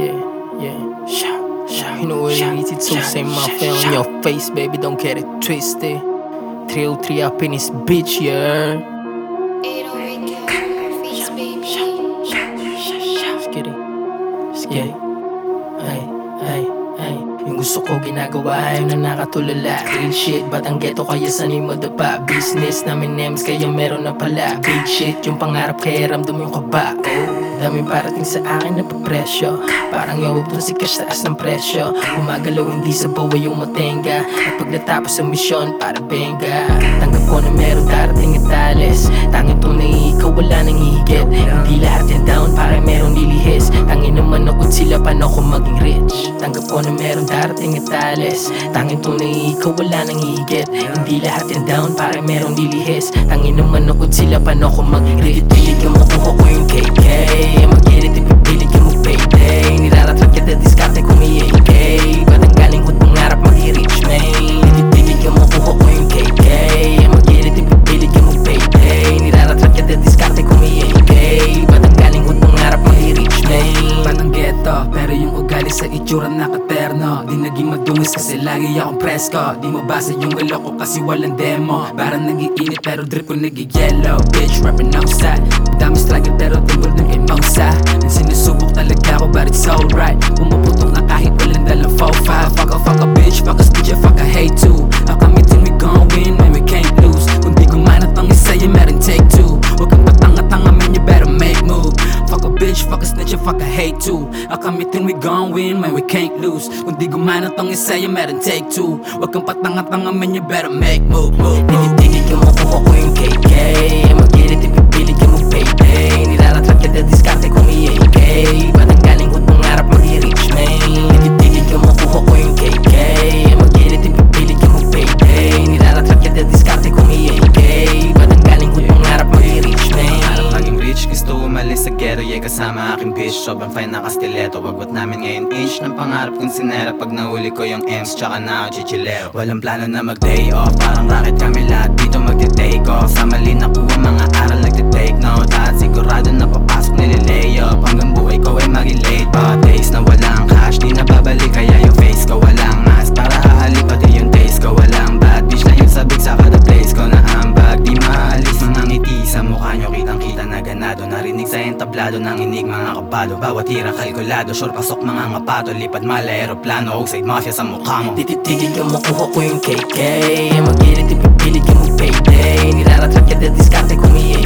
Yeah, yeah. Shout, shout. You know what it is? It's all same mafia on your face, baby. Don't get it twisted. 303 up in this bitch, yeah. Let's get it. Let's get it. Ay, ay, ay. Yung gusto ko ginagawa ay na nakatulala Real shit, ba't ang ghetto kaya sanay mo pa Business namin names kaya meron na pala Big shit, yung pangarap kaya ramdam yung kaba oh. Daming parating sa akin na papresyo Parang yung upon si cash taas ng presyo. Gumagalaw hindi sa bawa yung matenga. At pag natapos ang misyon para benga. Tanggap ko na meron darating at alis Tangin tunay ikaw wala nang higit. Hindi lahat yan down para meron nilihis. Tangin naman ako sila paano ko maging Tanggap ko na meron darating at alis. Tangin tunay ikaw wala nang higit. Hindi lahat yan down para meron nilihis Tangin naman ako sila paano ko rich Pilit ka makuha ko yung KK ugali sa itsura nakaterno Di naging madungis kasi lagi akong presko. Di mo basa yung ilo ko kasi walang demo. Parang nagiinit pero drip ko nag-yellow. Bitch, rapping outside Dami struggle pero tungkol ng emosa Ang sinusubok talaga ako but it's alright fuck a hate too Ako meeting we gon' win man? We can't lose. Kung di gumanat ang isa yung meron take two. Huwag kang patanga-tanga man you better make move, move, move. Tinitigil ka makuha ko yung KK Mag-edit ipipilit ka mag-payday kasama aking bitch Sobrang fine na kastileto. Wagwat namin ngayon inch Ng pangarap kong sinera. Pag nahuli ko yung M's Tsaka na ako chichilero Walang plano na mag day off. Parang rocket kami lahat dito magte-take entablado ng inig mga kabado Bawat tira kalkulado Sure pasok mga ngapato Lipad mala aeroplano Outside mafia sa mukha mo. Tititigil ka makuha ko yung KK Mag-edit ipipilit ka mag-payday. Niraratrap kita diskarte kung may